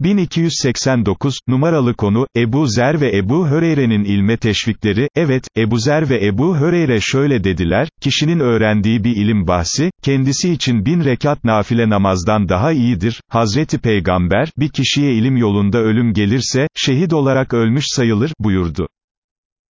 1289, numaralı konu, Ebu Zer ve Ebu Höreyre'nin ilme teşvikleri, evet, Ebu Zer ve Ebu Höreyre şöyle dediler, kişinin öğrendiği bir ilim bahsi, kendisi için bin rekat nafile namazdan daha iyidir, Hazreti Peygamber, bir kişiye ilim yolunda ölüm gelirse, şehit olarak ölmüş sayılır, buyurdu.